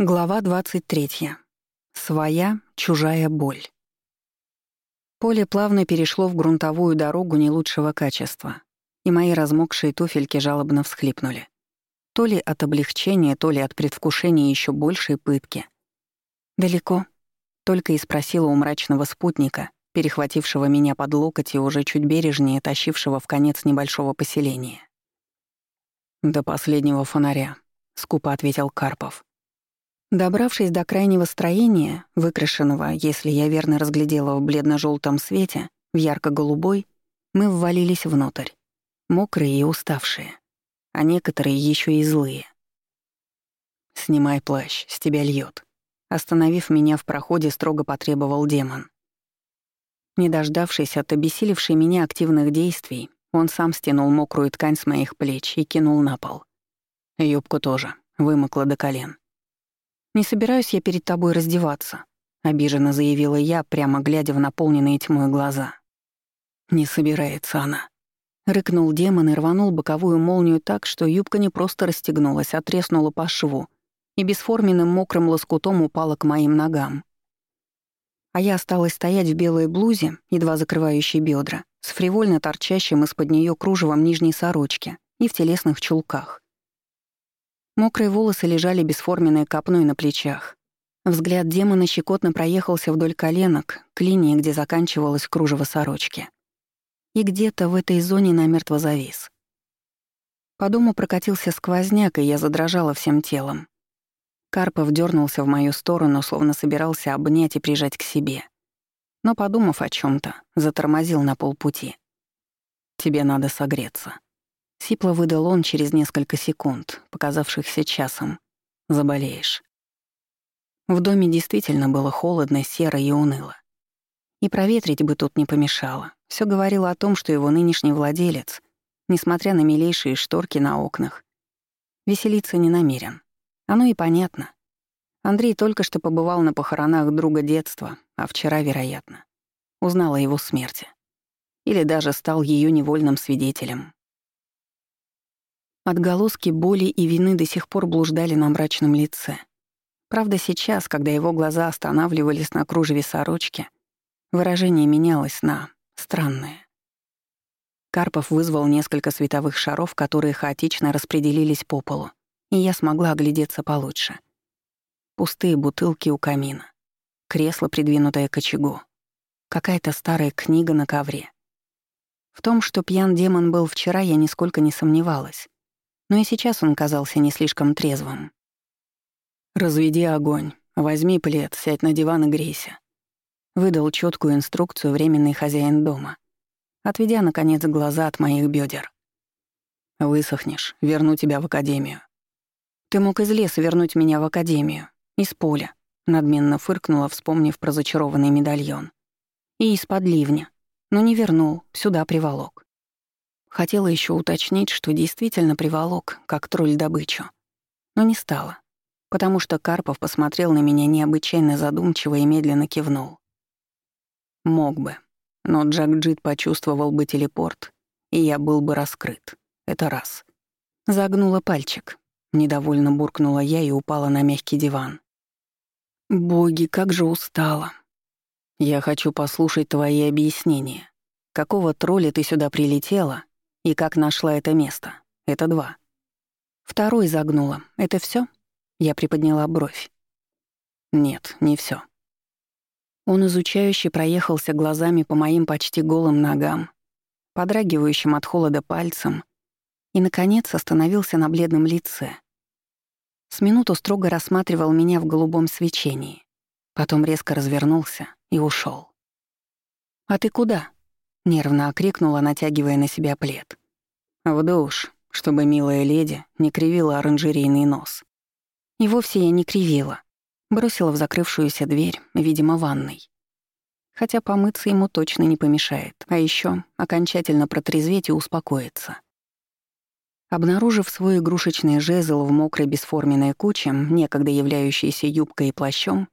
Глава 23. Своя, чужая боль. Поле плавно перешло в грунтовую дорогу не лучшего качества, и мои размокшие туфельки жалобно всхлипнули. То ли от облегчения, то ли от предвкушения еще большей пытки. «Далеко?» — только и спросила у мрачного спутника, перехватившего меня под локоть и уже чуть бережнее тащившего в конец небольшого поселения. «До последнего фонаря», — скупо ответил Карпов. Добравшись до крайнего строения, выкрашенного, если я верно разглядела в бледно желтом свете, в ярко-голубой, мы ввалились внутрь, мокрые и уставшие, а некоторые еще и злые. «Снимай плащ, с тебя льет. Остановив меня в проходе, строго потребовал демон. Не дождавшись от обессилевшей меня активных действий, он сам стянул мокрую ткань с моих плеч и кинул на пол. Юбку тоже, вымокла до колен. «Не собираюсь я перед тобой раздеваться», — обиженно заявила я, прямо глядя в наполненные тьмой глаза. «Не собирается она», — рыкнул демон и рванул боковую молнию так, что юбка не просто расстегнулась, а треснула по шву и бесформенным мокрым лоскутом упала к моим ногам. А я осталась стоять в белой блузе, едва закрывающей бедра, с фривольно торчащим из-под нее кружевом нижней сорочки и в телесных чулках. Мокрые волосы лежали бесформенной копной на плечах. Взгляд демона щекотно проехался вдоль коленок, к линии, где заканчивалось кружево сорочки. И где-то в этой зоне намертво завис. По дому прокатился сквозняк, и я задрожала всем телом. Карпов дернулся в мою сторону, словно собирался обнять и прижать к себе. Но, подумав о чем то затормозил на полпути. «Тебе надо согреться», Сипло выдал он через несколько секунд, показавшихся часом. «Заболеешь». В доме действительно было холодно, серо и уныло. И проветрить бы тут не помешало. Все говорило о том, что его нынешний владелец, несмотря на милейшие шторки на окнах, веселиться не намерен. Оно и понятно. Андрей только что побывал на похоронах друга детства, а вчера, вероятно, узнал о его смерти. Или даже стал ее невольным свидетелем. Отголоски боли и вины до сих пор блуждали на мрачном лице. Правда, сейчас, когда его глаза останавливались на кружеве сорочки, выражение менялось на «странное». Карпов вызвал несколько световых шаров, которые хаотично распределились по полу, и я смогла оглядеться получше. Пустые бутылки у камина, кресло, придвинутое к очагу, какая-то старая книга на ковре. В том, что пьян демон был вчера, я нисколько не сомневалась но и сейчас он казался не слишком трезвым. «Разведи огонь, возьми плед, сядь на диван и грейся», — выдал четкую инструкцию временный хозяин дома, отведя, наконец, глаза от моих бедер. «Высохнешь, верну тебя в академию». «Ты мог из леса вернуть меня в академию, из поля», — надменно фыркнула, вспомнив про зачарованный медальон. «И из-под ливня. Но не вернул, сюда приволок. Хотела еще уточнить, что действительно приволок, как тролль добычу. Но не стала, потому что Карпов посмотрел на меня необычайно задумчиво и медленно кивнул. Мог бы, но Джак Джит почувствовал бы телепорт, и я был бы раскрыт. Это раз. Загнула пальчик. Недовольно буркнула я и упала на мягкий диван. «Боги, как же устала!» «Я хочу послушать твои объяснения. Какого тролля ты сюда прилетела и как нашла это место. Это два. Второй загнула. Это все? Я приподняла бровь. Нет, не все. Он изучающе проехался глазами по моим почти голым ногам, подрагивающим от холода пальцем, и, наконец, остановился на бледном лице. С минуту строго рассматривал меня в голубом свечении, потом резко развернулся и ушел. «А ты куда?» — нервно окрикнула, натягивая на себя плед. В душ, чтобы милая леди не кривила оранжерейный нос. И вовсе я не кривила. Бросила в закрывшуюся дверь, видимо, ванной. Хотя помыться ему точно не помешает, а еще окончательно протрезветь и успокоиться. Обнаружив свой игрушечный жезл в мокрой бесформенной куче, некогда являющейся юбкой и плащом,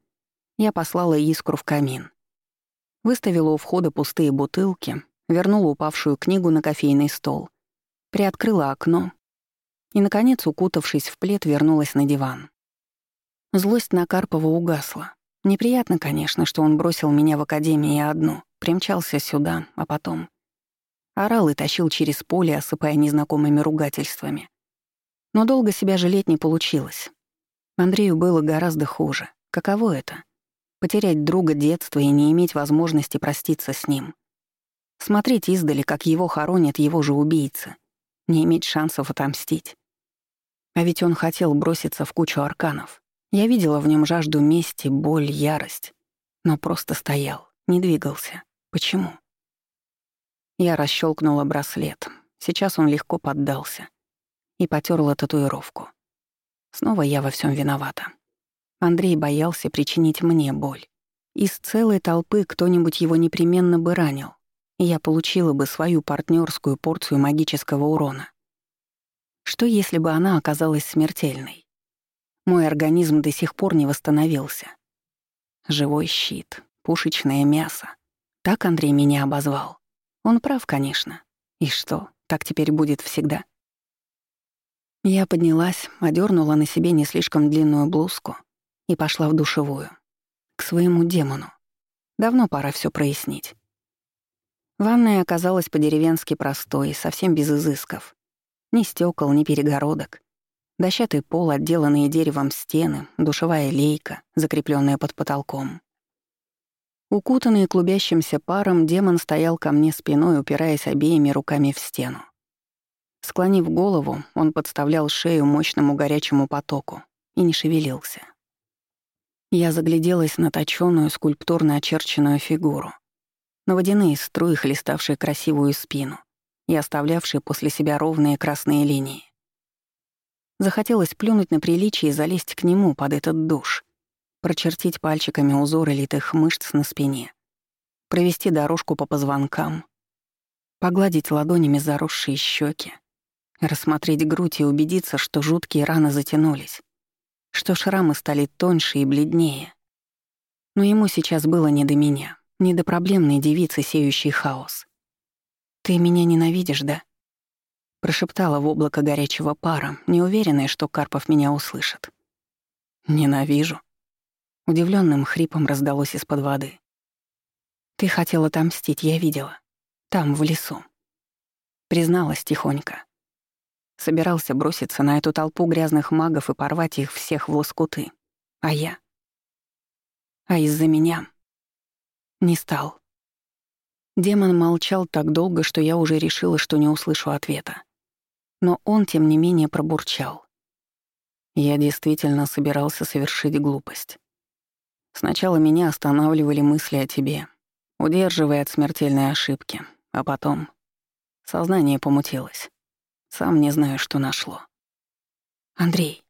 я послала искру в камин. Выставила у входа пустые бутылки, вернула упавшую книгу на кофейный стол приоткрыла окно и, наконец, укутавшись в плед, вернулась на диван. Злость на Карпова угасла. Неприятно, конечно, что он бросил меня в академии одну, примчался сюда, а потом... Орал и тащил через поле, осыпая незнакомыми ругательствами. Но долго себя жалеть не получилось. Андрею было гораздо хуже. Каково это? Потерять друга детства и не иметь возможности проститься с ним. Смотреть издали, как его хоронят его же убийцы. Не иметь шансов отомстить. А ведь он хотел броситься в кучу арканов. Я видела в нем жажду мести, боль, ярость. Но просто стоял, не двигался. Почему? Я расщелкнула браслет. Сейчас он легко поддался. И потерла татуировку. Снова я во всем виновата. Андрей боялся причинить мне боль. Из целой толпы кто-нибудь его непременно бы ранил, и я получила бы свою партнерскую порцию магического урона. Что если бы она оказалась смертельной? Мой организм до сих пор не восстановился. Живой щит, пушечное мясо. Так Андрей меня обозвал. Он прав, конечно. И что, так теперь будет всегда? Я поднялась, одернула на себе не слишком длинную блузку и пошла в душевую. К своему демону. Давно пора все прояснить. Ванная оказалась по-деревенски простой, совсем без изысков. Ни стекол, ни перегородок. Дощатый пол, отделанные деревом стены, душевая лейка, закрепленная под потолком. Укутанный клубящимся паром, демон стоял ко мне спиной, упираясь обеими руками в стену. Склонив голову, он подставлял шею мощному горячему потоку и не шевелился. Я загляделась на точёную, скульптурно очерченную фигуру, на водяные струи, хлеставшие красивую спину и оставлявшие после себя ровные красные линии. Захотелось плюнуть на приличие и залезть к нему под этот душ, прочертить пальчиками узоры литых мышц на спине, провести дорожку по позвонкам, погладить ладонями заросшие щеки, рассмотреть грудь и убедиться, что жуткие раны затянулись, что шрамы стали тоньше и бледнее. Но ему сейчас было не до меня, не до проблемной девицы, сеющей хаос. «Ты меня ненавидишь, да?» Прошептала в облако горячего пара, неуверенная, что Карпов меня услышит. «Ненавижу». Удивленным хрипом раздалось из-под воды. «Ты хотела отомстить, я видела. Там, в лесу». Призналась тихонько. Собирался броситься на эту толпу грязных магов и порвать их всех в лоскуты. А я? А из-за меня? Не стал. Демон молчал так долго, что я уже решила, что не услышу ответа но он, тем не менее, пробурчал. Я действительно собирался совершить глупость. Сначала меня останавливали мысли о тебе, удерживая от смертельной ошибки, а потом сознание помутилось. Сам не знаю, что нашло. Андрей.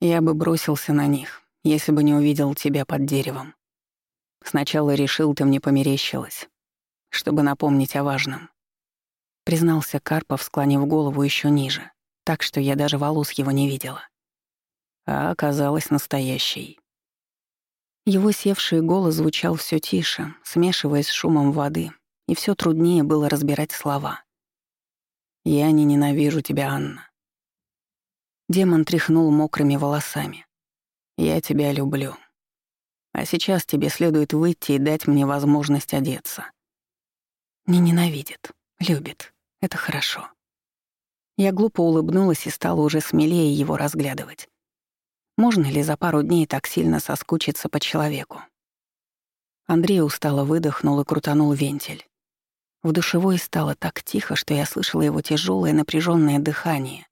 Я бы бросился на них, если бы не увидел тебя под деревом. Сначала решил, ты мне померещилась, чтобы напомнить о важном признался Карпов, склонив голову еще ниже, так что я даже волос его не видела. А оказалась настоящей. Его севший голос звучал все тише, смешиваясь с шумом воды, и все труднее было разбирать слова. «Я не ненавижу тебя, Анна». Демон тряхнул мокрыми волосами. «Я тебя люблю. А сейчас тебе следует выйти и дать мне возможность одеться». «Не ненавидит, любит», это хорошо. Я глупо улыбнулась и стала уже смелее его разглядывать. Можно ли за пару дней так сильно соскучиться по человеку? Андрей устало выдохнул и крутанул вентиль. В душевой стало так тихо, что я слышала его тяжелое напряженное дыхание,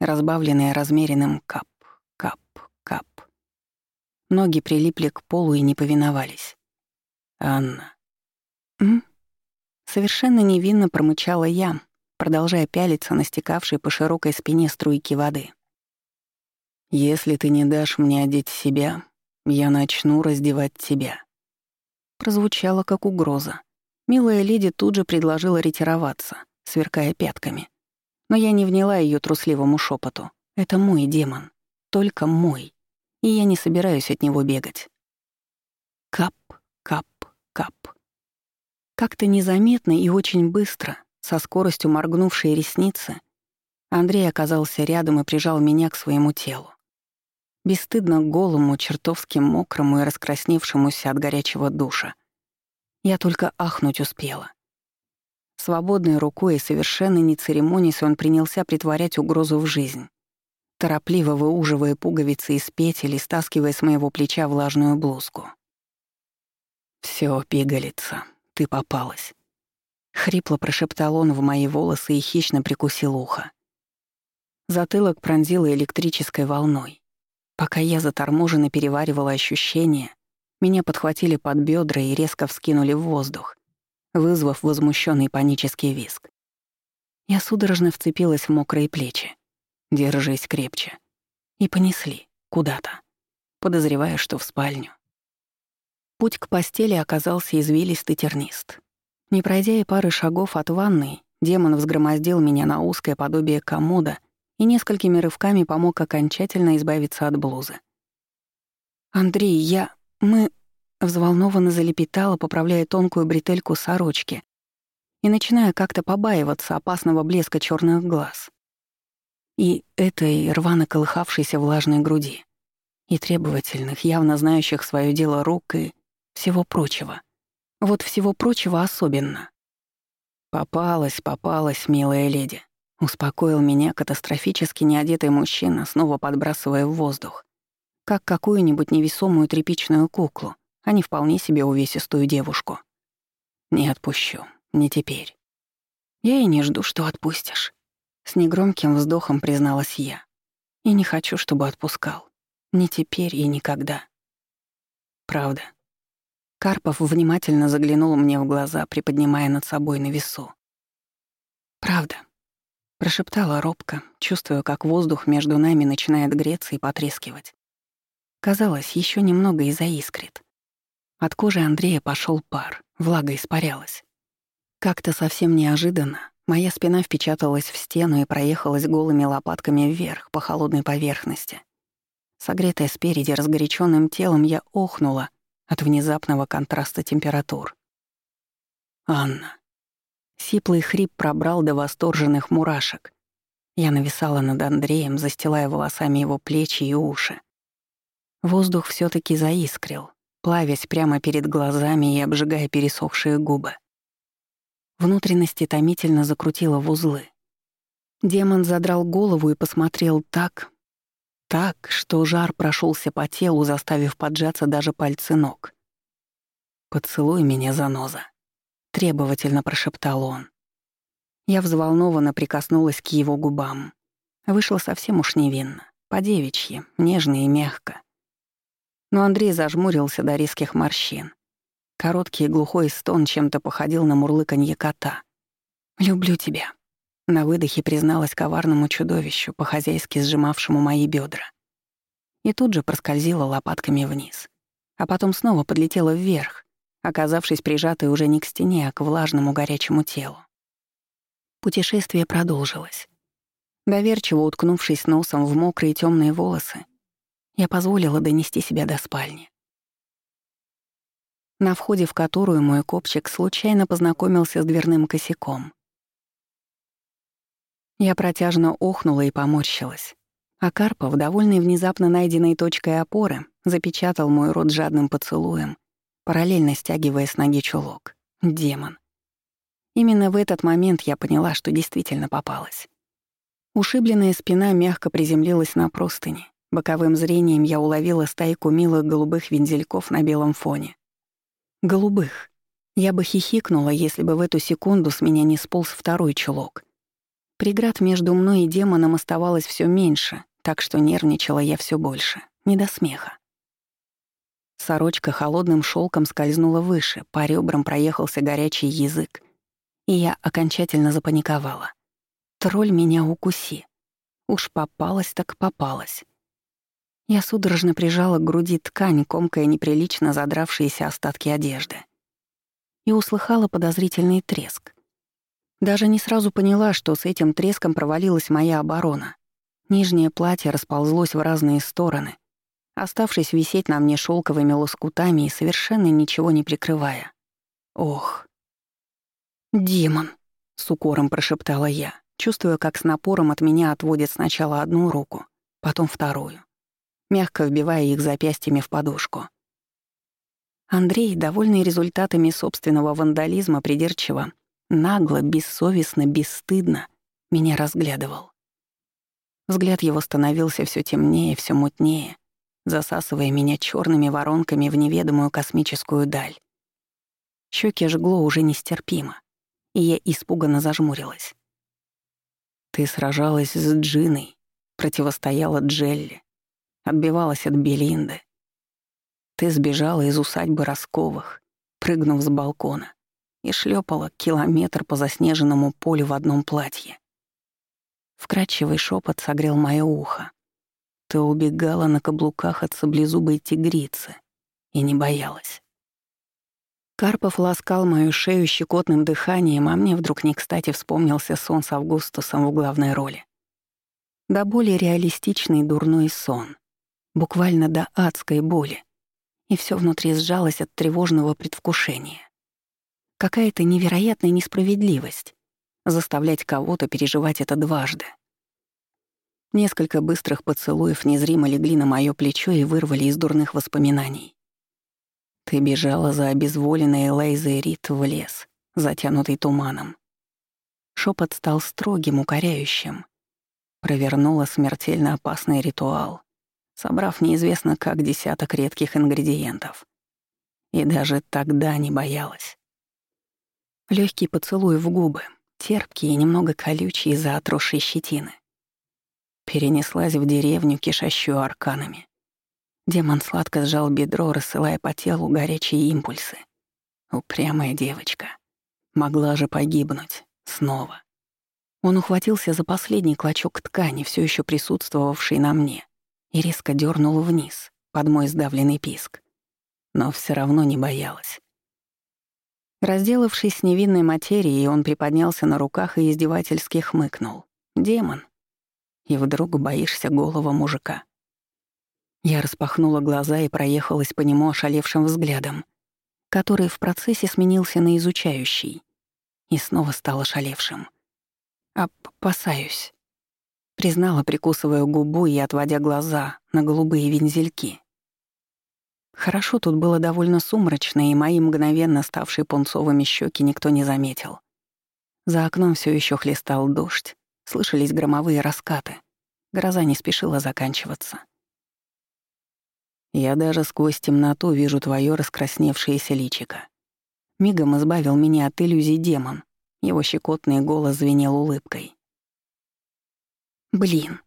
разбавленное размеренным кап, кап, кап. Ноги прилипли к полу и не повиновались. «Анна». «М?» Совершенно невинно промычала я, продолжая пялиться на стекавшей по широкой спине струйки воды. «Если ты не дашь мне одеть себя, я начну раздевать тебя». Прозвучало как угроза. Милая леди тут же предложила ретироваться, сверкая пятками. Но я не вняла ее трусливому шепоту. «Это мой демон. Только мой. И я не собираюсь от него бегать». Кап, кап, кап. Как-то незаметно и очень быстро, со скоростью моргнувшей ресницы, Андрей оказался рядом и прижал меня к своему телу. бесстыдно голому, чертовски мокрому и раскрасневшемуся от горячего душа. Я только ахнуть успела. Свободной рукой и совершенно не церемонясь он принялся притворять угрозу в жизнь, торопливо выуживая пуговицы из петель и стаскивая с моего плеча влажную блузку. «Всё, пигалица, ты попалась», — хрипло прошептал он в мои волосы и хищно прикусил ухо. Затылок пронзило электрической волной. Пока я заторможенно переваривала ощущения, меня подхватили под бедра и резко вскинули в воздух, вызвав возмущенный панический визг. Я судорожно вцепилась в мокрые плечи. Держись крепче. И понесли куда-то, подозревая, что в спальню. Путь к постели оказался извилистый тернист. Не пройдя и пары шагов от ванной, демон взгромоздил меня на узкое подобие комода и несколькими рывками помог окончательно избавиться от блузы. «Андрей, я... мы...» Взволнованно залепетала, поправляя тонкую бретельку сорочки и начиная как-то побаиваться опасного блеска черных глаз. И этой рвано колыхавшейся влажной груди, и требовательных, явно знающих свое дело рук и всего прочего. Вот всего прочего особенно. «Попалась, попалась, милая леди», — успокоил меня катастрофически неодетый мужчина, снова подбрасывая в воздух, как какую-нибудь невесомую тряпичную куклу, а не вполне себе увесистую девушку. Не отпущу, не теперь. Я и не жду, что отпустишь. С негромким вздохом призналась я. И не хочу, чтобы отпускал. Ни теперь и никогда. Правда. Карпов внимательно заглянул мне в глаза, приподнимая над собой на весу. «Правда», — прошептала робко, чувствуя, как воздух между нами начинает греться и потрескивать. Казалось, еще немного и заискрит. От кожи Андрея пошел пар, влага испарялась. Как-то совсем неожиданно моя спина впечаталась в стену и проехалась голыми лопатками вверх по холодной поверхности. Согретая спереди разгоряченным телом, я охнула от внезапного контраста температур. «Анна». Сиплый хрип пробрал до восторженных мурашек. Я нависала над Андреем, застилая волосами его плечи и уши. Воздух все таки заискрил, плавясь прямо перед глазами и обжигая пересохшие губы. Внутренности томительно закрутило в узлы. Демон задрал голову и посмотрел так, так, что жар прошелся по телу, заставив поджаться даже пальцы ног. «Поцелуй меня, заноза», — требовательно прошептал он. Я взволнованно прикоснулась к его губам. Вышло совсем уж невинно, по-девичьи, нежно и мягко но Андрей зажмурился до резких морщин. Короткий глухой стон чем-то походил на мурлыканье кота. «Люблю тебя», — на выдохе призналась коварному чудовищу, по-хозяйски сжимавшему мои бедра. И тут же проскользила лопатками вниз. А потом снова подлетела вверх, оказавшись прижатой уже не к стене, а к влажному горячему телу. Путешествие продолжилось. Доверчиво уткнувшись носом в мокрые темные волосы, я позволила донести себя до спальни. На входе в которую мой копчик случайно познакомился с дверным косяком. Я протяжно охнула и поморщилась. А Карпов, довольный внезапно найденной точкой опоры, запечатал мой рот жадным поцелуем, параллельно стягивая с ноги чулок. Демон. Именно в этот момент я поняла, что действительно попалась. Ушибленная спина мягко приземлилась на простыни, Боковым зрением я уловила стайку милых голубых вензельков на белом фоне. Голубых. Я бы хихикнула, если бы в эту секунду с меня не сполз второй чулок. Преград между мной и демоном оставалось все меньше, так что нервничала я все больше. Не до смеха. Сорочка холодным шелком скользнула выше, по ребрам проехался горячий язык, и я окончательно запаниковала. Тролль меня укуси. Уж попалась так попалась. Я судорожно прижала к груди ткань, комкая неприлично задравшиеся остатки одежды. И услыхала подозрительный треск. Даже не сразу поняла, что с этим треском провалилась моя оборона. Нижнее платье расползлось в разные стороны, оставшись висеть на мне шелковыми лоскутами и совершенно ничего не прикрывая. Ох. «Демон!» — с укором прошептала я, чувствуя, как с напором от меня отводит сначала одну руку, потом вторую. Мягко вбивая их запястьями в подушку. Андрей, довольный результатами собственного вандализма, придирчиво, нагло, бессовестно, бесстыдно меня разглядывал. Взгляд его становился все темнее, все мутнее, засасывая меня черными воронками в неведомую космическую даль. Щеки жгло уже нестерпимо, и я испуганно зажмурилась. Ты сражалась с Джиной, противостояла Джелли, отбивалась от Белинды. Ты сбежала из усадьбы Росковых, прыгнув с балкона, и шлепала километр по заснеженному полю в одном платье. Вкрадчивый шепот согрел мое ухо. Ты убегала на каблуках от саблезубой тигрицы и не боялась. Карпов ласкал мою шею щекотным дыханием, а мне вдруг не кстати вспомнился сон с Августусом в главной роли. Да более реалистичный дурной сон. Буквально до адской боли. И все внутри сжалось от тревожного предвкушения. Какая-то невероятная несправедливость заставлять кого-то переживать это дважды. Несколько быстрых поцелуев незримо легли на моё плечо и вырвали из дурных воспоминаний. Ты бежала за обезволенной Лейзой Рит в лес, затянутый туманом. Шепот стал строгим, укоряющим. Провернула смертельно опасный ритуал, собрав неизвестно как десяток редких ингредиентов. И даже тогда не боялась. Легкий поцелуй в губы, терпкие и немного колючие из-за отросшей щетины. Перенеслась в деревню, кишащую арканами. Демон сладко сжал бедро, рассылая по телу горячие импульсы. Упрямая девочка. Могла же погибнуть. Снова. Он ухватился за последний клочок ткани, все еще присутствовавший на мне, и резко дернул вниз, под мой сдавленный писк. Но все равно не боялась. Разделавшись с невинной материей, он приподнялся на руках и издевательски хмыкнул. «Демон». И вдруг боишься голого мужика. Я распахнула глаза и проехалась по нему ошалевшим взглядом, который в процессе сменился на изучающий. И снова стал ошалевшим. «Опасаюсь», — признала, прикусывая губу и отводя глаза на голубые вензельки. Хорошо тут было довольно сумрачно, и мои мгновенно ставшие пунцовыми щеки никто не заметил. За окном все еще хлестал дождь, слышались громовые раскаты. Гроза не спешила заканчиваться. Я даже сквозь темноту вижу твое раскрасневшееся личико. Мигом избавил меня от иллюзий демон. Его щекотный голос звенел улыбкой. Блин.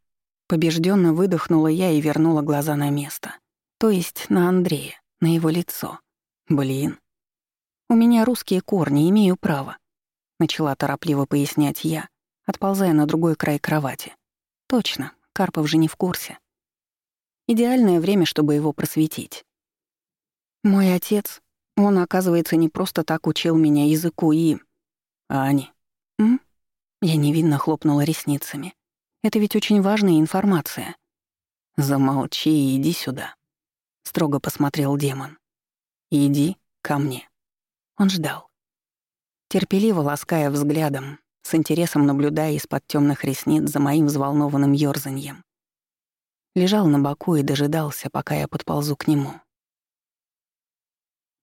Побежденно выдохнула я и вернула глаза на место. То есть на Андрея, на его лицо. Блин. У меня русские корни, имею право. Начала торопливо пояснять я, отползая на другой край кровати. Точно, Карпов же не в курсе. Идеальное время, чтобы его просветить. Мой отец, он, оказывается, не просто так учил меня языку и... Ани. М? Я невинно хлопнула ресницами. Это ведь очень важная информация. Замолчи и иди сюда. Строго посмотрел демон. Иди ко мне. Он ждал. Терпеливо лаская взглядом, с интересом наблюдая из-под темных ресниц за моим взволнованным ёрзаньем лежал на боку и дожидался, пока я подползу к нему.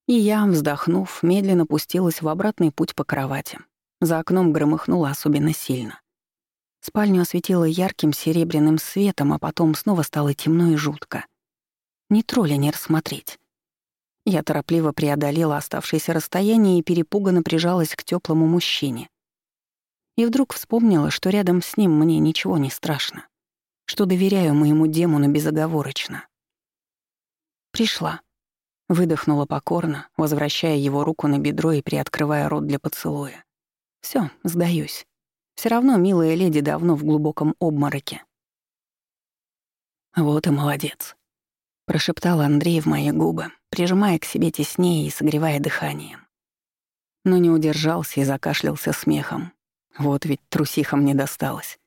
И я, вздохнув, медленно пустилась в обратный путь по кровати. За окном громыхнуло особенно сильно. Спальню осветило ярким серебряным светом, а потом снова стало темно и жутко. Ни тролля не рассмотреть. Я торопливо преодолела оставшееся расстояние и перепуганно прижалась к теплому мужчине. И вдруг вспомнила, что рядом с ним мне ничего не страшно что доверяю моему демону безоговорочно. Пришла. Выдохнула покорно, возвращая его руку на бедро и приоткрывая рот для поцелуя. Все, сдаюсь. Все равно милая леди давно в глубоком обмороке. «Вот и молодец», — прошептал Андрей в мои губы, прижимая к себе теснее и согревая дыханием. Но не удержался и закашлялся смехом. Вот ведь трусиха мне досталось.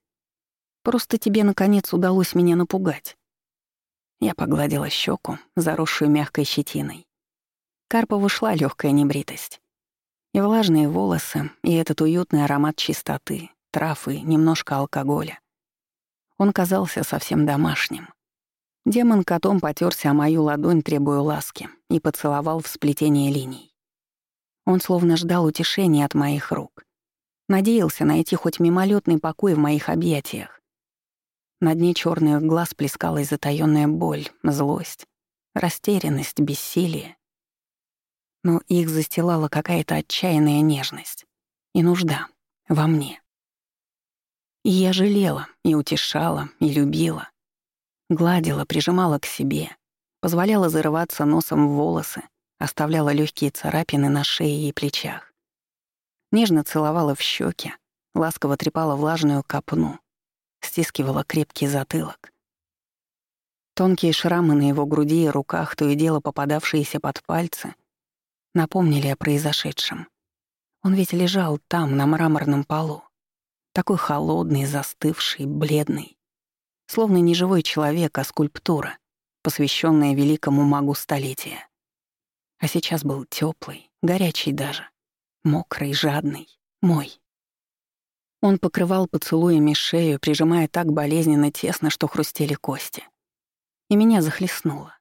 Просто тебе, наконец, удалось меня напугать». Я погладила щеку, заросшую мягкой щетиной. Карпову шла легкая небритость. И влажные волосы, и этот уютный аромат чистоты, трав и немножко алкоголя. Он казался совсем домашним. Демон котом потерся о мою ладонь, требуя ласки, и поцеловал в сплетение линий. Он словно ждал утешения от моих рук. Надеялся найти хоть мимолетный покой в моих объятиях. На дне черных глаз плескалась затаённая боль, злость, растерянность, бессилие. Но их застилала какая-то отчаянная нежность и нужда во мне. И я жалела, и утешала, и любила. Гладила, прижимала к себе, позволяла зарываться носом в волосы, оставляла легкие царапины на шее и плечах. Нежно целовала в щеки, ласково трепала влажную копну, стискивала крепкий затылок. Тонкие шрамы на его груди и руках, то и дело попадавшиеся под пальцы, напомнили о произошедшем. Он ведь лежал там, на мраморном полу, такой холодный, застывший, бледный. Словно не живой человек, а скульптура, посвященная великому магу столетия. А сейчас был теплый, горячий даже, мокрый, жадный, мой. Он покрывал поцелуями шею, прижимая так болезненно тесно, что хрустели кости. И меня захлестнуло.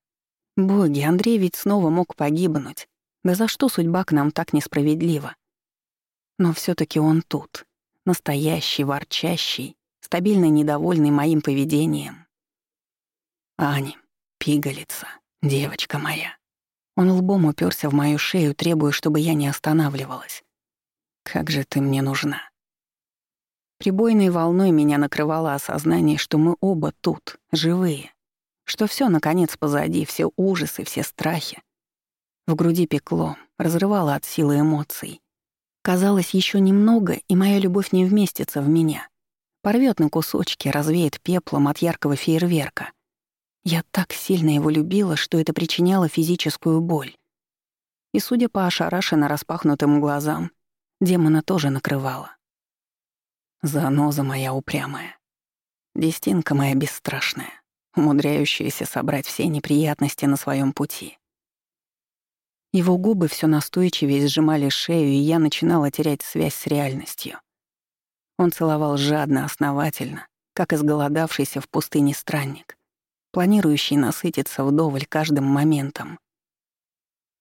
Боги, Андрей ведь снова мог погибнуть. Да за что судьба к нам так несправедлива? Но все таки он тут, настоящий, ворчащий, стабильно недовольный моим поведением. «Ани, пигалица, девочка моя». Он лбом уперся в мою шею, требуя, чтобы я не останавливалась. «Как же ты мне нужна». Прибойной волной меня накрывало осознание, что мы оба тут, живые, что все наконец позади, все ужасы, все страхи. В груди пекло, разрывало от силы эмоций. Казалось, еще немного, и моя любовь не вместится в меня. Порвет на кусочки, развеет пеплом от яркого фейерверка. Я так сильно его любила, что это причиняло физическую боль. И, судя по ошарашенно распахнутым глазам, демона тоже накрывала. Заноза моя упрямая. Дестинка моя бесстрашная, умудряющаяся собрать все неприятности на своем пути. Его губы все настойчивее сжимали шею, и я начинала терять связь с реальностью. Он целовал жадно, основательно, как изголодавшийся в пустыне странник, планирующий насытиться вдоволь каждым моментом.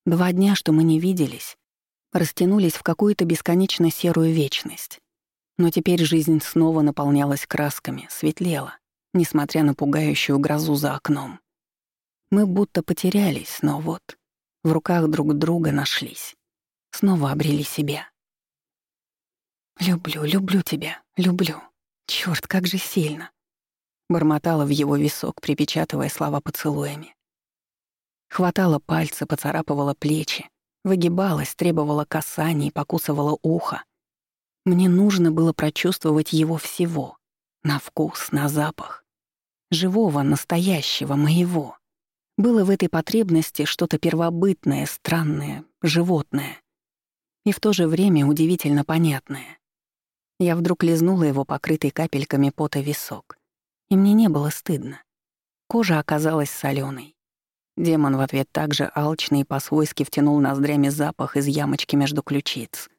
Два дня, что мы не виделись, растянулись в какую-то бесконечно серую вечность. Но теперь жизнь снова наполнялась красками, светлела, несмотря на пугающую грозу за окном. Мы будто потерялись, но вот, в руках друг друга нашлись. Снова обрели себя. «Люблю, люблю тебя, люблю. Чёрт, как же сильно!» Бормотала в его висок, припечатывая слова поцелуями. Хватала пальцы, поцарапывала плечи, выгибалась, требовала касаний, покусывала ухо. Мне нужно было прочувствовать его всего. На вкус, на запах. Живого, настоящего, моего. Было в этой потребности что-то первобытное, странное, животное. И в то же время удивительно понятное. Я вдруг лизнула его покрытый капельками пота висок. И мне не было стыдно. Кожа оказалась соленой. Демон в ответ также алчный и по-свойски втянул ноздрями запах из ямочки между ключиц.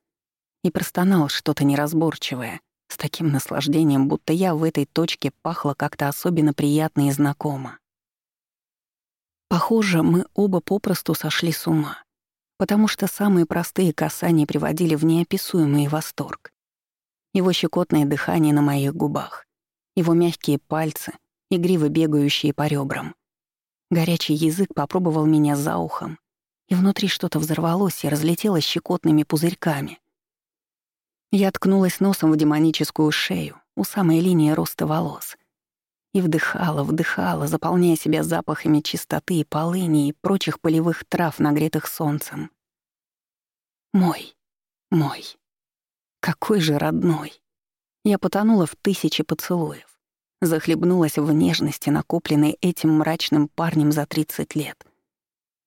И простонал что-то неразборчивое, с таким наслаждением, будто я в этой точке пахла как-то особенно приятно и знакомо. Похоже, мы оба попросту сошли с ума, потому что самые простые касания приводили в неописуемый восторг его щекотное дыхание на моих губах, его мягкие пальцы, игриво бегающие по ребрам. Горячий язык попробовал меня за ухом, и внутри что-то взорвалось и разлетелось щекотными пузырьками. Я ткнулась носом в демоническую шею, у самой линии роста волос, и вдыхала, вдыхала, заполняя себя запахами чистоты и полыни и прочих полевых трав, нагретых солнцем. Мой, мой. Какой же родной. Я потонула в тысячи поцелуев. Захлебнулась в нежности, накопленной этим мрачным парнем за 30 лет.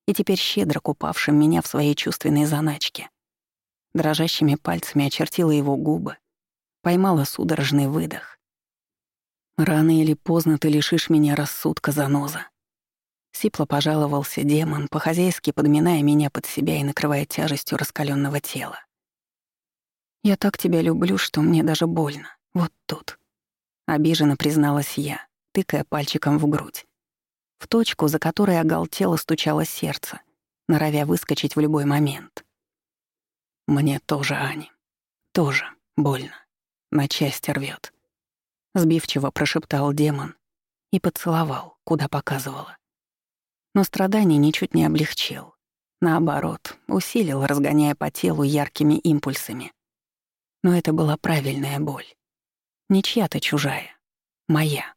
И теперь щедро купавшим меня в своей чувственной заначке. Дрожащими пальцами очертила его губы, поймала судорожный выдох. «Рано или поздно ты лишишь меня рассудка, заноза». Сипло пожаловался демон, по-хозяйски подминая меня под себя и накрывая тяжестью раскаленного тела. «Я так тебя люблю, что мне даже больно. Вот тут». Обиженно призналась я, тыкая пальчиком в грудь. В точку, за которой оголтело стучало сердце, норовя выскочить в любой момент. «Мне тоже, Ани. Тоже больно. На части рвет. Сбивчиво прошептал демон и поцеловал, куда показывала. Но страдание ничуть не облегчил. Наоборот, усилил, разгоняя по телу яркими импульсами. Но это была правильная боль. Не чья-то чужая. Моя.